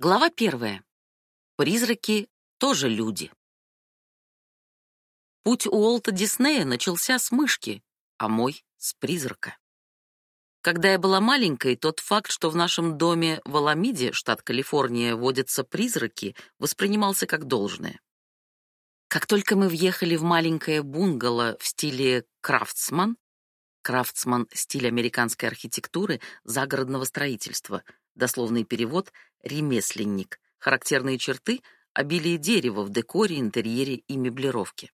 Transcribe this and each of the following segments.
Глава первая. Призраки тоже люди. Путь Уолта Диснея начался с мышки, а мой — с призрака. Когда я была маленькой, тот факт, что в нашем доме в Аламиде, штат Калифорния, водятся призраки, воспринимался как должное. Как только мы въехали в маленькое бунгало в стиле крафтсман, крафтсман — стиль американской архитектуры, загородного строительства — дословный перевод «ремесленник», характерные черты — обилие дерева в декоре, интерьере и меблировке.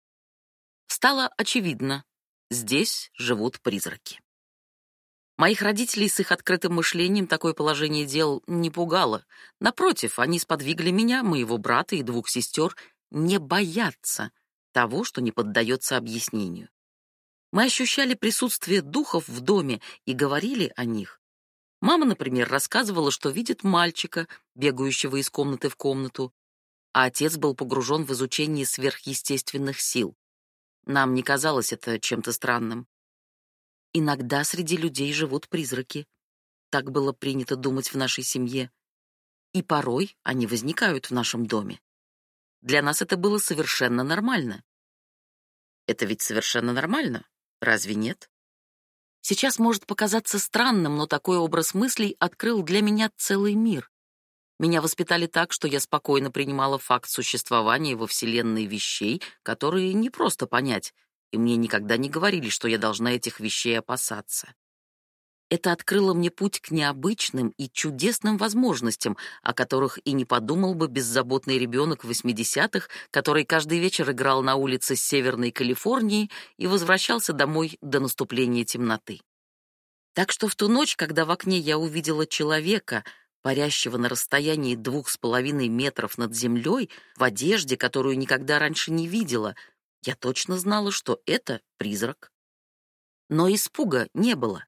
Стало очевидно, здесь живут призраки. Моих родителей с их открытым мышлением такое положение дел не пугало. Напротив, они сподвигли меня, моего брата и двух сестер не бояться того, что не поддается объяснению. Мы ощущали присутствие духов в доме и говорили о них Мама, например, рассказывала, что видит мальчика, бегающего из комнаты в комнату, а отец был погружен в изучение сверхъестественных сил. Нам не казалось это чем-то странным. Иногда среди людей живут призраки. Так было принято думать в нашей семье. И порой они возникают в нашем доме. Для нас это было совершенно нормально. Это ведь совершенно нормально, разве нет? Сейчас может показаться странным, но такой образ мыслей открыл для меня целый мир. Меня воспитали так, что я спокойно принимала факт существования во Вселенной вещей, которые не просто понять, и мне никогда не говорили, что я должна этих вещей опасаться это открыло мне путь к необычным и чудесным возможностям, о которых и не подумал бы беззаботный ребенок 80-х, который каждый вечер играл на улице Северной Калифорнии и возвращался домой до наступления темноты. Так что в ту ночь, когда в окне я увидела человека, парящего на расстоянии двух с половиной метров над землей, в одежде, которую никогда раньше не видела, я точно знала, что это призрак. Но испуга не было.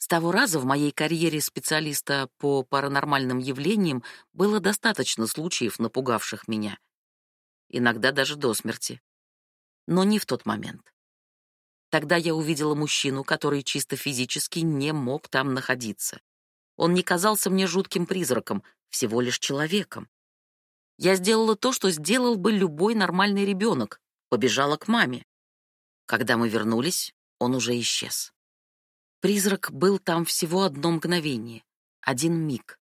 С того раза в моей карьере специалиста по паранормальным явлениям было достаточно случаев, напугавших меня. Иногда даже до смерти. Но не в тот момент. Тогда я увидела мужчину, который чисто физически не мог там находиться. Он не казался мне жутким призраком, всего лишь человеком. Я сделала то, что сделал бы любой нормальный ребенок, побежала к маме. Когда мы вернулись, он уже исчез. Призрак был там всего одно мгновение, один миг.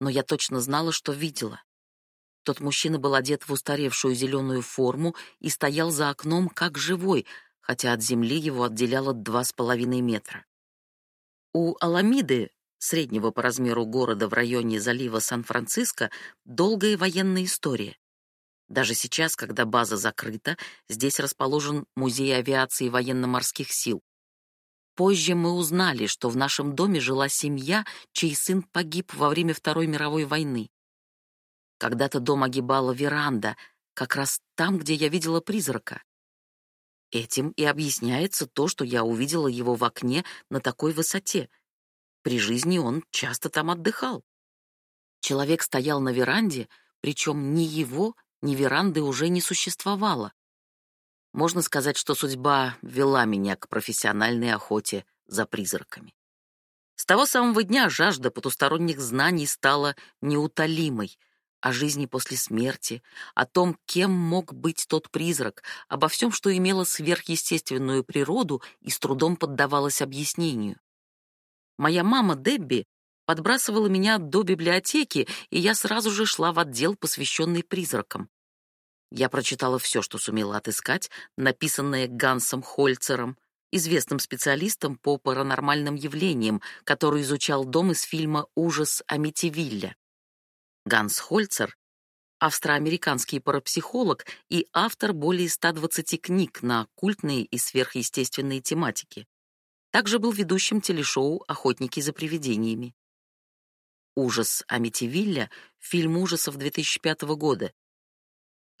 Но я точно знала, что видела. Тот мужчина был одет в устаревшую зеленую форму и стоял за окном как живой, хотя от земли его отделяло два с половиной метра. У Аламиды, среднего по размеру города в районе залива Сан-Франциско, долгая военная история. Даже сейчас, когда база закрыта, здесь расположен музей авиации военно-морских сил. Позже мы узнали, что в нашем доме жила семья, чей сын погиб во время Второй мировой войны. Когда-то дом огибала веранда, как раз там, где я видела призрака. Этим и объясняется то, что я увидела его в окне на такой высоте. При жизни он часто там отдыхал. Человек стоял на веранде, причем ни его, ни веранды уже не существовало. Можно сказать, что судьба вела меня к профессиональной охоте за призраками. С того самого дня жажда потусторонних знаний стала неутолимой. О жизни после смерти, о том, кем мог быть тот призрак, обо всем, что имело сверхъестественную природу и с трудом поддавалось объяснению. Моя мама Дебби подбрасывала меня до библиотеки, и я сразу же шла в отдел, посвященный призракам. Я прочитала все, что сумела отыскать, написанное Гансом Хольцером, известным специалистом по паранормальным явлениям, который изучал дом из фильма «Ужас Амитивилля». Ганс Хольцер — австроамериканский парапсихолог и автор более 120 книг на оккультные и сверхъестественные тематики. Также был ведущим телешоу «Охотники за привидениями». «Ужас Амитивилля» — фильм ужасов 2005 года,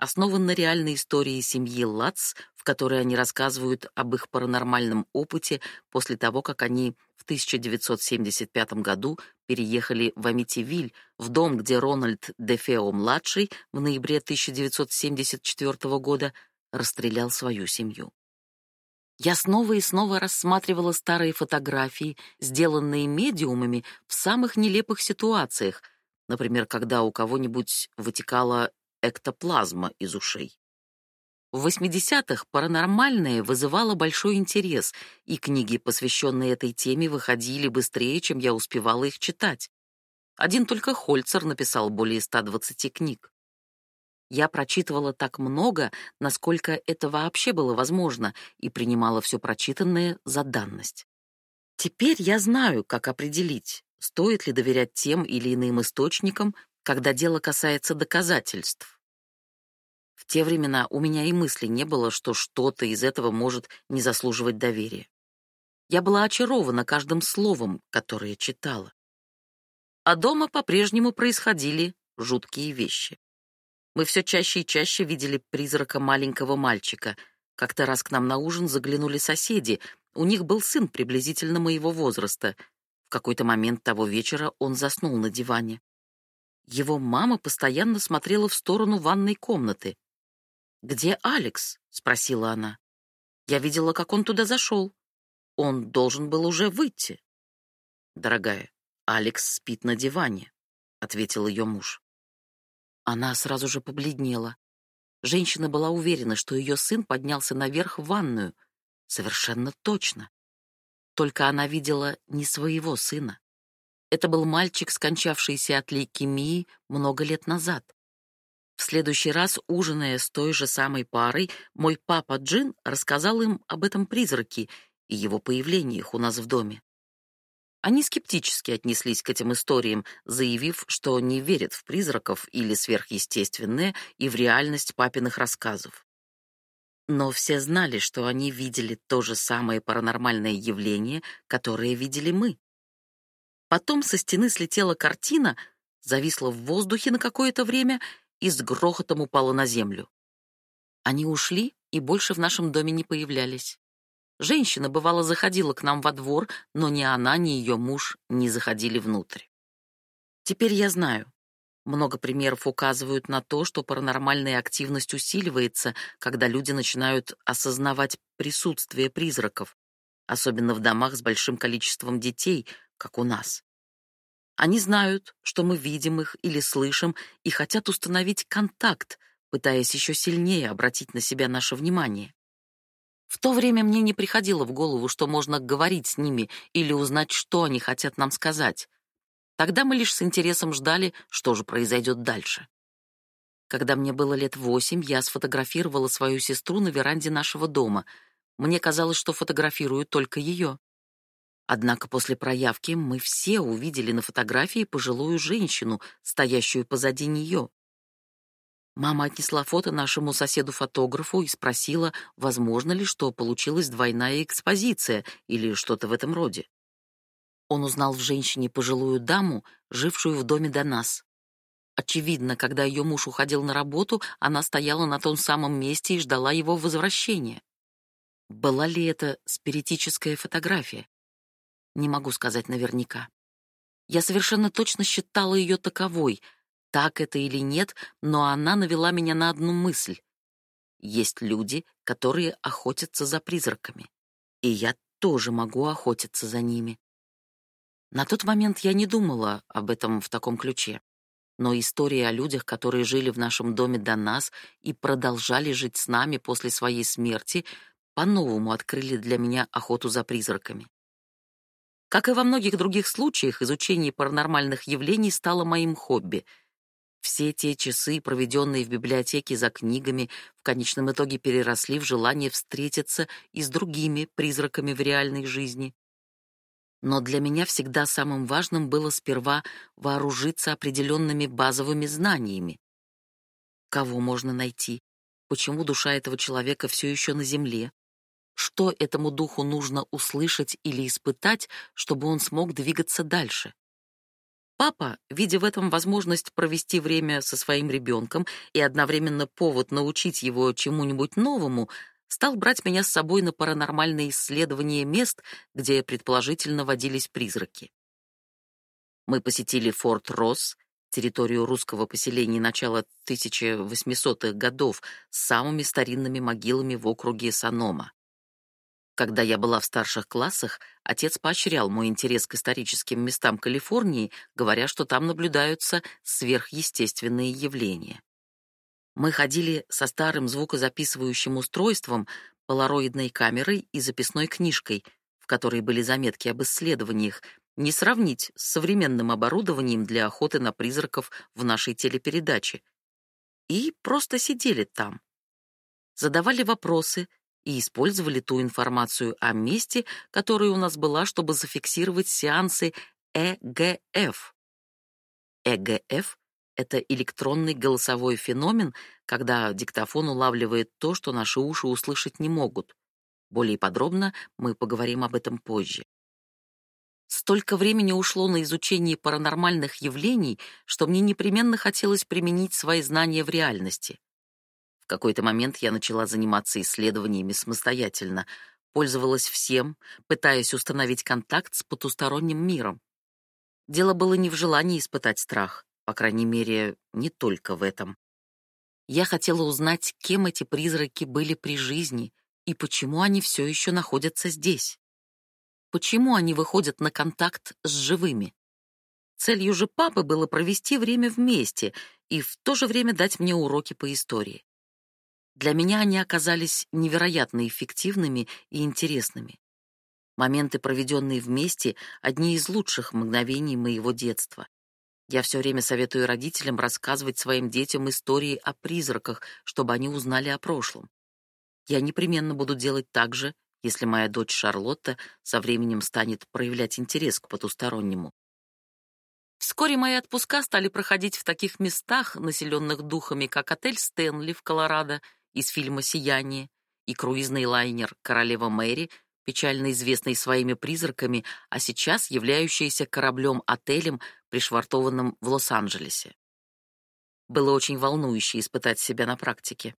основан на реальной истории семьи Лац, в которой они рассказывают об их паранормальном опыте после того, как они в 1975 году переехали в Амитивиль, в дом, где Рональд Дефео-младший в ноябре 1974 года расстрелял свою семью. Я снова и снова рассматривала старые фотографии, сделанные медиумами в самых нелепых ситуациях, например, когда у кого-нибудь вытекала эктоплазма из ушей. В 80-х паранормальное вызывало большой интерес, и книги, посвященные этой теме, выходили быстрее, чем я успевала их читать. Один только Хольцер написал более 120 книг. Я прочитывала так много, насколько это вообще было возможно, и принимала все прочитанное за данность. Теперь я знаю, как определить, стоит ли доверять тем или иным источникам когда дело касается доказательств. В те времена у меня и мысли не было, что что-то из этого может не заслуживать доверия. Я была очарована каждым словом, которое читала. А дома по-прежнему происходили жуткие вещи. Мы все чаще и чаще видели призрака маленького мальчика. Как-то раз к нам на ужин заглянули соседи. У них был сын приблизительно моего возраста. В какой-то момент того вечера он заснул на диване. Его мама постоянно смотрела в сторону ванной комнаты. «Где Алекс?» — спросила она. «Я видела, как он туда зашел. Он должен был уже выйти». «Дорогая, Алекс спит на диване», — ответил ее муж. Она сразу же побледнела. Женщина была уверена, что ее сын поднялся наверх в ванную. Совершенно точно. Только она видела не своего сына. Это был мальчик, скончавшийся от лейкемии много лет назад. В следующий раз, ужиная с той же самой парой, мой папа Джин рассказал им об этом призраке и его появлениях у нас в доме. Они скептически отнеслись к этим историям, заявив, что не верят в призраков или сверхъестественное и в реальность папиных рассказов. Но все знали, что они видели то же самое паранормальное явление, которое видели мы. Потом со стены слетела картина, зависла в воздухе на какое-то время и с грохотом упала на землю. Они ушли и больше в нашем доме не появлялись. Женщина, бывало, заходила к нам во двор, но ни она, ни ее муж не заходили внутрь. Теперь я знаю. Много примеров указывают на то, что паранормальная активность усиливается, когда люди начинают осознавать присутствие призраков, особенно в домах с большим количеством детей, как у нас. Они знают, что мы видим их или слышим, и хотят установить контакт, пытаясь еще сильнее обратить на себя наше внимание. В то время мне не приходило в голову, что можно говорить с ними или узнать, что они хотят нам сказать. Тогда мы лишь с интересом ждали, что же произойдет дальше. Когда мне было лет восемь, я сфотографировала свою сестру на веранде нашего дома. Мне казалось, что фотографирую только ее. Однако после проявки мы все увидели на фотографии пожилую женщину, стоящую позади нее. Мама отнесла фото нашему соседу-фотографу и спросила, возможно ли, что получилась двойная экспозиция или что-то в этом роде. Он узнал в женщине пожилую даму, жившую в доме до нас. Очевидно, когда ее муж уходил на работу, она стояла на том самом месте и ждала его возвращения. Была ли это спиритическая фотография? не могу сказать наверняка. Я совершенно точно считала ее таковой. Так это или нет, но она навела меня на одну мысль. Есть люди, которые охотятся за призраками. И я тоже могу охотиться за ними. На тот момент я не думала об этом в таком ключе. Но истории о людях, которые жили в нашем доме до нас и продолжали жить с нами после своей смерти, по-новому открыли для меня охоту за призраками. Как и во многих других случаях, изучение паранормальных явлений стало моим хобби. Все те часы, проведенные в библиотеке за книгами, в конечном итоге переросли в желание встретиться и с другими призраками в реальной жизни. Но для меня всегда самым важным было сперва вооружиться определенными базовыми знаниями. Кого можно найти? Почему душа этого человека все еще на земле? что этому духу нужно услышать или испытать, чтобы он смог двигаться дальше. Папа, видя в этом возможность провести время со своим ребенком и одновременно повод научить его чему-нибудь новому, стал брать меня с собой на паранормальные исследования мест, где предположительно водились призраки. Мы посетили Форт Росс, территорию русского поселения начала 1800-х годов с самыми старинными могилами в округе Санома. Когда я была в старших классах, отец поощрял мой интерес к историческим местам Калифорнии, говоря, что там наблюдаются сверхъестественные явления. Мы ходили со старым звукозаписывающим устройством, полароидной камерой и записной книжкой, в которой были заметки об исследованиях, не сравнить с современным оборудованием для охоты на призраков в нашей телепередаче. И просто сидели там. Задавали вопросы — и использовали ту информацию о месте, которая у нас была, чтобы зафиксировать сеансы ЭГФ. ЭГФ — это электронный голосовой феномен, когда диктофон улавливает то, что наши уши услышать не могут. Более подробно мы поговорим об этом позже. Столько времени ушло на изучение паранормальных явлений, что мне непременно хотелось применить свои знания в реальности какой-то момент я начала заниматься исследованиями самостоятельно, пользовалась всем, пытаясь установить контакт с потусторонним миром. Дело было не в желании испытать страх, по крайней мере, не только в этом. Я хотела узнать, кем эти призраки были при жизни и почему они все еще находятся здесь. Почему они выходят на контакт с живыми? Целью же папы было провести время вместе и в то же время дать мне уроки по истории. Для меня они оказались невероятно эффективными и интересными. Моменты, проведенные вместе, одни из лучших мгновений моего детства. Я все время советую родителям рассказывать своим детям истории о призраках, чтобы они узнали о прошлом. Я непременно буду делать так же, если моя дочь Шарлотта со временем станет проявлять интерес к потустороннему. Вскоре мои отпуска стали проходить в таких местах, населенных духами, как отель «Стэнли» в Колорадо из фильма «Сияние», и круизный лайнер «Королева Мэри», печально известный своими призраками, а сейчас являющийся кораблем-отелем, пришвартованным в Лос-Анджелесе. Было очень волнующе испытать себя на практике.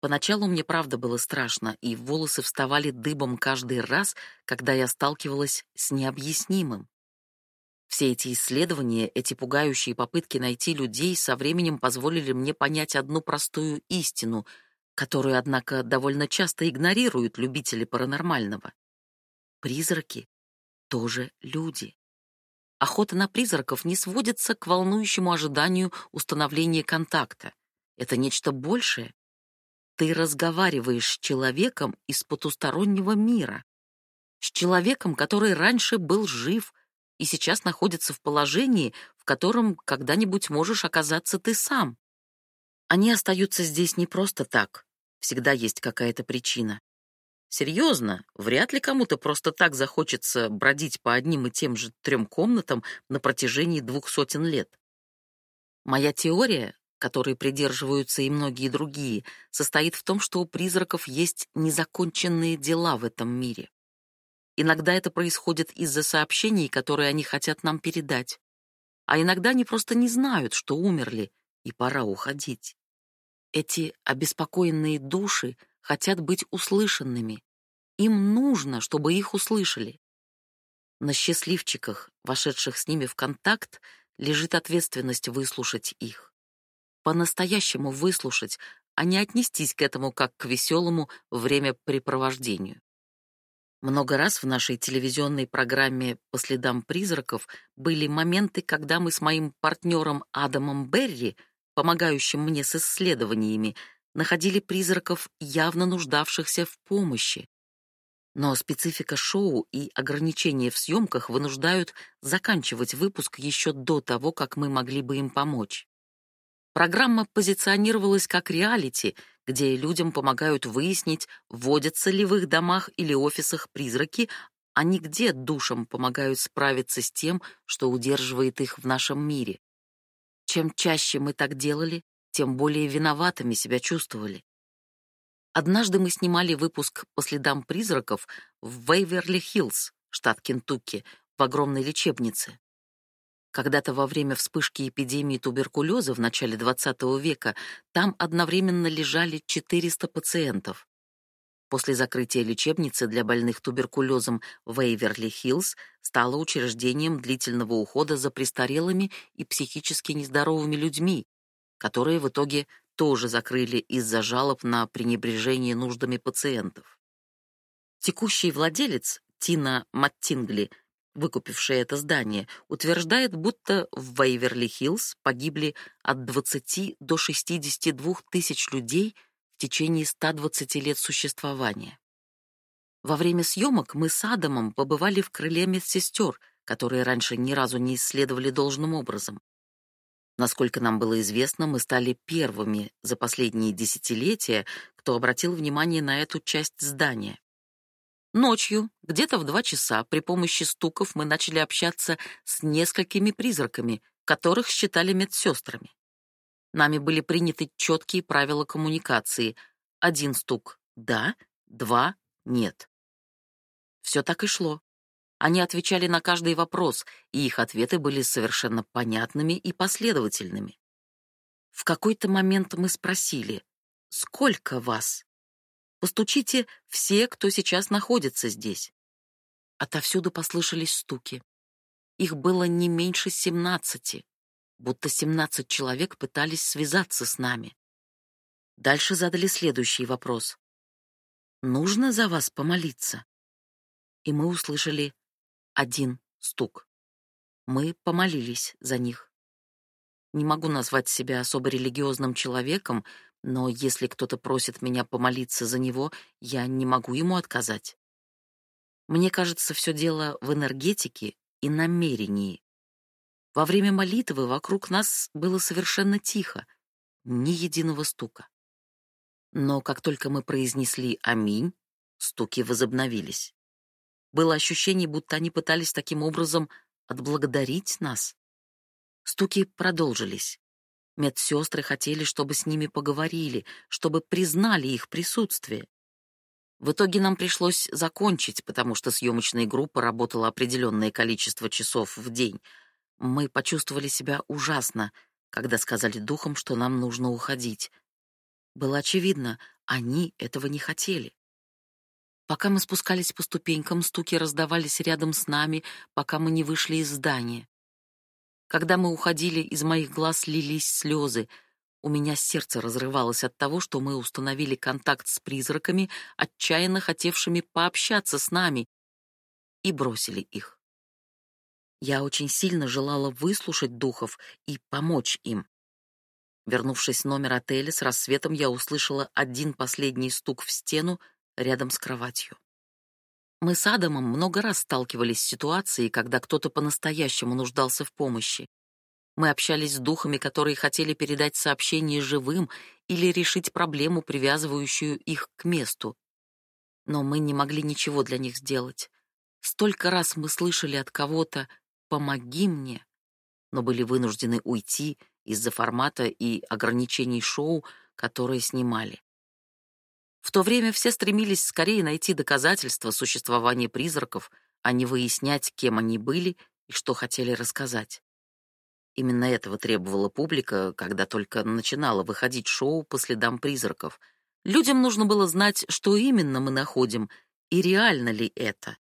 Поначалу мне правда было страшно, и волосы вставали дыбом каждый раз, когда я сталкивалась с необъяснимым. Все эти исследования, эти пугающие попытки найти людей со временем позволили мне понять одну простую истину, которую, однако, довольно часто игнорируют любители паранормального. Призраки тоже люди. Охота на призраков не сводится к волнующему ожиданию установления контакта. Это нечто большее. Ты разговариваешь с человеком из потустороннего мира, с человеком, который раньше был жив, и сейчас находится в положении, в котором когда-нибудь можешь оказаться ты сам. Они остаются здесь не просто так. Всегда есть какая-то причина. Серьезно, вряд ли кому-то просто так захочется бродить по одним и тем же трем комнатам на протяжении двух сотен лет. Моя теория, которой придерживаются и многие другие, состоит в том, что у призраков есть незаконченные дела в этом мире. Иногда это происходит из-за сообщений, которые они хотят нам передать. А иногда они просто не знают, что умерли, и пора уходить. Эти обеспокоенные души хотят быть услышанными. Им нужно, чтобы их услышали. На счастливчиках, вошедших с ними в контакт, лежит ответственность выслушать их. По-настоящему выслушать, а не отнестись к этому как к веселому времяпрепровождению. Много раз в нашей телевизионной программе «По следам призраков» были моменты, когда мы с моим партнером Адамом Берри, помогающим мне с исследованиями, находили призраков, явно нуждавшихся в помощи. Но специфика шоу и ограничения в съемках вынуждают заканчивать выпуск еще до того, как мы могли бы им помочь. Программа позиционировалась как реалити, где людям помогают выяснить, водятся ли в их домах или офисах призраки, а не где душам помогают справиться с тем, что удерживает их в нашем мире. Чем чаще мы так делали, тем более виноватыми себя чувствовали. Однажды мы снимали выпуск по следам призраков в Вейверли-Хиллз, штат Кентукки, в огромной лечебнице. Когда-то во время вспышки эпидемии туберкулеза в начале XX века там одновременно лежали 400 пациентов. После закрытия лечебницы для больных туберкулезом Вейверли-Хиллз стало учреждением длительного ухода за престарелыми и психически нездоровыми людьми, которые в итоге тоже закрыли из-за жалоб на пренебрежение нуждами пациентов. Текущий владелец, Тина Маттингли, выкупивший это здание, утверждает, будто в Вайверли-Хиллз погибли от 20 до 62 тысяч людей в течение 120 лет существования. Во время съемок мы с Адамом побывали в крыле медсестер, которые раньше ни разу не исследовали должным образом. Насколько нам было известно, мы стали первыми за последние десятилетия, кто обратил внимание на эту часть здания. Ночью, где-то в два часа, при помощи стуков мы начали общаться с несколькими призраками, которых считали медсестрами. Нами были приняты четкие правила коммуникации. Один стук — да, два — нет. Все так и шло. Они отвечали на каждый вопрос, и их ответы были совершенно понятными и последовательными. В какой-то момент мы спросили, «Сколько вас?» Постучите все, кто сейчас находится здесь. Отовсюду послышались стуки. Их было не меньше семнадцати, будто семнадцать человек пытались связаться с нами. Дальше задали следующий вопрос. «Нужно за вас помолиться?» И мы услышали один стук. Мы помолились за них. Не могу назвать себя особо религиозным человеком, но если кто-то просит меня помолиться за него, я не могу ему отказать. Мне кажется, все дело в энергетике и намерении. Во время молитвы вокруг нас было совершенно тихо, ни единого стука. Но как только мы произнесли «Аминь», стуки возобновились. Было ощущение, будто они пытались таким образом отблагодарить нас. Стуки продолжились. Медсестры хотели, чтобы с ними поговорили, чтобы признали их присутствие. В итоге нам пришлось закончить, потому что съемочная группа работала определенное количество часов в день. Мы почувствовали себя ужасно, когда сказали духам, что нам нужно уходить. Было очевидно, они этого не хотели. Пока мы спускались по ступенькам, стуки раздавались рядом с нами, пока мы не вышли из здания. Когда мы уходили, из моих глаз лились слезы. У меня сердце разрывалось от того, что мы установили контакт с призраками, отчаянно хотевшими пообщаться с нами, и бросили их. Я очень сильно желала выслушать духов и помочь им. Вернувшись в номер отеля, с рассветом я услышала один последний стук в стену рядом с кроватью. Мы с Адамом много раз сталкивались с ситуацией, когда кто-то по-настоящему нуждался в помощи. Мы общались с духами, которые хотели передать сообщение живым или решить проблему, привязывающую их к месту. Но мы не могли ничего для них сделать. Столько раз мы слышали от кого-то «помоги мне», но были вынуждены уйти из-за формата и ограничений шоу, которые снимали. В то время все стремились скорее найти доказательства существования призраков, а не выяснять, кем они были и что хотели рассказать. Именно этого требовала публика, когда только начинало выходить шоу по следам призраков. Людям нужно было знать, что именно мы находим и реально ли это.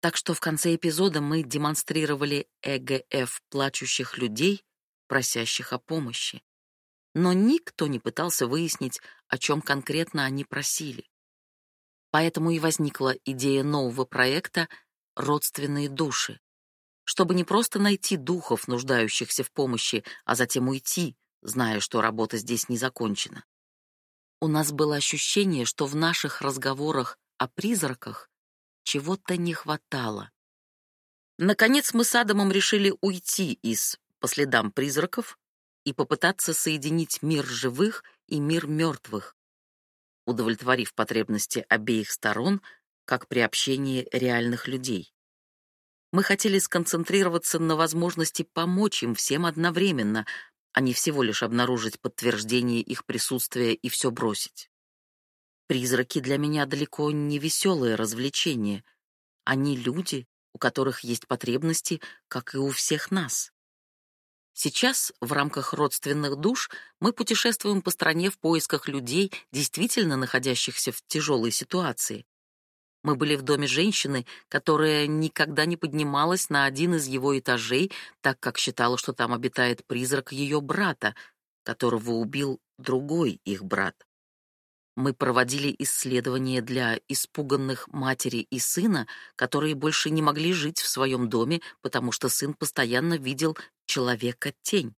Так что в конце эпизода мы демонстрировали ЭГФ плачущих людей, просящих о помощи но никто не пытался выяснить, о чем конкретно они просили. Поэтому и возникла идея нового проекта «Родственные души», чтобы не просто найти духов, нуждающихся в помощи, а затем уйти, зная, что работа здесь не закончена. У нас было ощущение, что в наших разговорах о призраках чего-то не хватало. Наконец мы с Адамом решили уйти из «По следам призраков» и попытаться соединить мир живых и мир мертвых, удовлетворив потребности обеих сторон, как при общении реальных людей. Мы хотели сконцентрироваться на возможности помочь им всем одновременно, а не всего лишь обнаружить подтверждение их присутствия и все бросить. Призраки для меня далеко не веселое развлечение. Они люди, у которых есть потребности, как и у всех нас. Сейчас в рамках родственных душ мы путешествуем по стране в поисках людей, действительно находящихся в тяжелой ситуации. Мы были в доме женщины, которая никогда не поднималась на один из его этажей, так как считала, что там обитает призрак ее брата, которого убил другой их брат. Мы проводили исследования для испуганных матери и сына, которые больше не могли жить в своем доме, потому что сын постоянно видел человека-тень.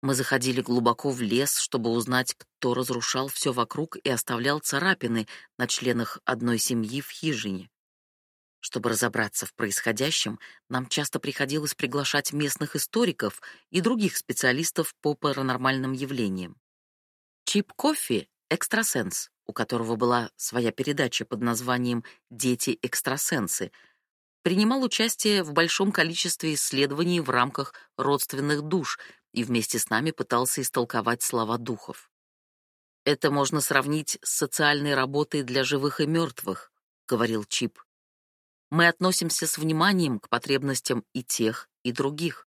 Мы заходили глубоко в лес, чтобы узнать, кто разрушал все вокруг и оставлял царапины на членах одной семьи в хижине. Чтобы разобраться в происходящем, нам часто приходилось приглашать местных историков и других специалистов по паранормальным явлениям. Чип Кофи — экстрасенс, у которого была своя передача под названием «Дети-экстрасенсы», принимал участие в большом количестве исследований в рамках родственных душ и вместе с нами пытался истолковать слова духов. «Это можно сравнить с социальной работой для живых и мертвых», — говорил Чип. «Мы относимся с вниманием к потребностям и тех, и других.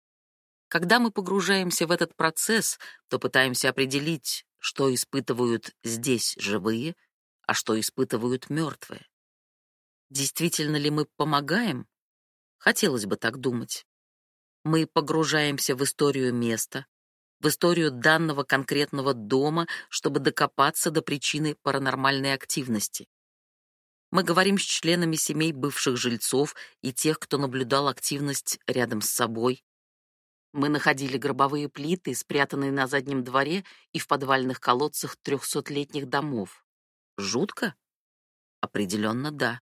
Когда мы погружаемся в этот процесс, то пытаемся определить, что испытывают здесь живые, а что испытывают мертвые. Действительно ли мы помогаем? Хотелось бы так думать. Мы погружаемся в историю места, в историю данного конкретного дома, чтобы докопаться до причины паранормальной активности. Мы говорим с членами семей бывших жильцов и тех, кто наблюдал активность рядом с собой. Мы находили гробовые плиты, спрятанные на заднем дворе и в подвальных колодцах трехсотлетних домов. Жутко? Определенно, да.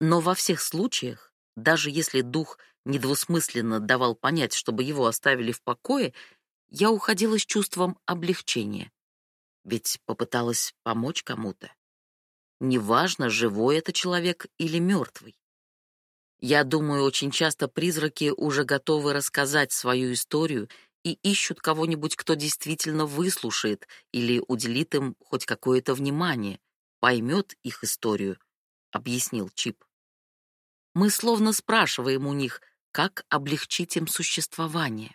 Но во всех случаях, даже если дух недвусмысленно давал понять, чтобы его оставили в покое, я уходила с чувством облегчения. Ведь попыталась помочь кому-то. Неважно, живой это человек или мертвый. Я думаю, очень часто призраки уже готовы рассказать свою историю и ищут кого-нибудь, кто действительно выслушает или уделит им хоть какое-то внимание, поймет их историю, — объяснил Чип мы словно спрашиваем у них, как облегчить им существование.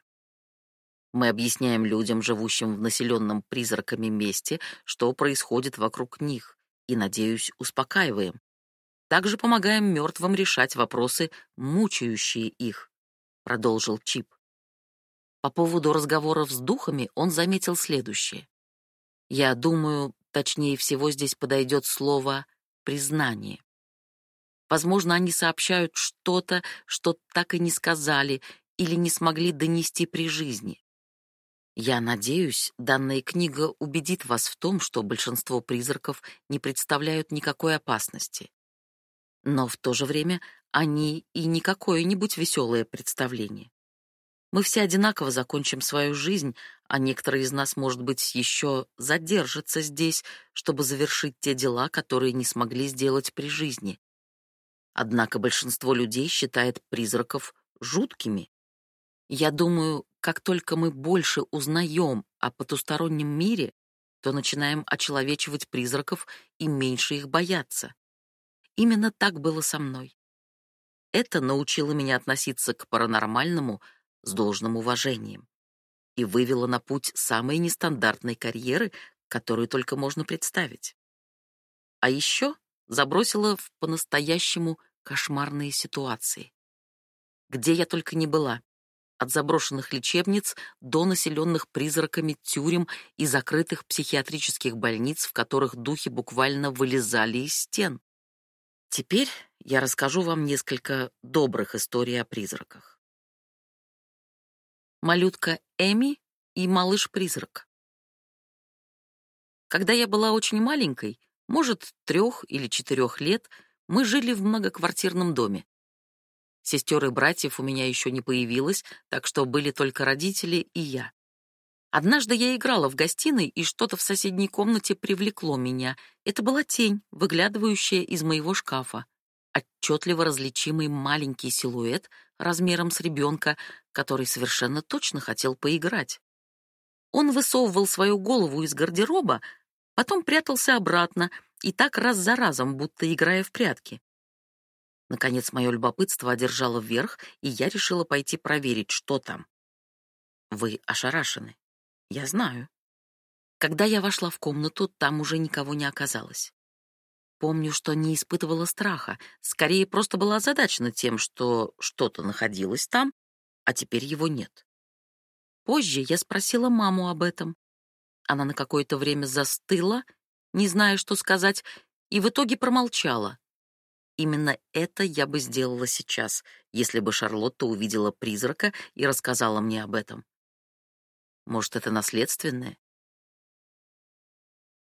Мы объясняем людям, живущим в населенном призраками месте, что происходит вокруг них, и, надеюсь, успокаиваем. Также помогаем мертвым решать вопросы, мучающие их, — продолжил Чип. По поводу разговоров с духами он заметил следующее. Я думаю, точнее всего здесь подойдет слово «признание». Возможно, они сообщают что-то, что так и не сказали или не смогли донести при жизни. Я надеюсь, данная книга убедит вас в том, что большинство призраков не представляют никакой опасности. Но в то же время они и не какое-нибудь веселое представление. Мы все одинаково закончим свою жизнь, а некоторые из нас, может быть, еще задержатся здесь, чтобы завершить те дела, которые не смогли сделать при жизни. Однако большинство людей считает призраков жуткими. Я думаю, как только мы больше узнаем о потустороннем мире, то начинаем очеловечивать призраков и меньше их бояться. Именно так было со мной. Это научило меня относиться к паранормальному с должным уважением и вывело на путь самой нестандартной карьеры, которую только можно представить. А еще забросила в по-настоящему кошмарные ситуации. Где я только не была. От заброшенных лечебниц до населенных призраками тюрем и закрытых психиатрических больниц, в которых духи буквально вылезали из стен. Теперь я расскажу вам несколько добрых историй о призраках. Малютка Эми и малыш-призрак. Когда я была очень маленькой, может, трех или четырех лет, мы жили в многоквартирном доме. Сестер и братьев у меня еще не появилось, так что были только родители и я. Однажды я играла в гостиной, и что-то в соседней комнате привлекло меня. Это была тень, выглядывающая из моего шкафа. Отчетливо различимый маленький силуэт размером с ребенка, который совершенно точно хотел поиграть. Он высовывал свою голову из гардероба, потом прятался обратно, и так раз за разом, будто играя в прятки. Наконец, мое любопытство одержало вверх, и я решила пойти проверить, что там. Вы ошарашены. Я знаю. Когда я вошла в комнату, там уже никого не оказалось. Помню, что не испытывала страха, скорее просто была озадачена тем, что что-то находилось там, а теперь его нет. Позже я спросила маму об этом, она на какое-то время застыла, не зная, что сказать, и в итоге промолчала. Именно это я бы сделала сейчас, если бы Шарлотта увидела призрака и рассказала мне об этом. Может, это наследственное?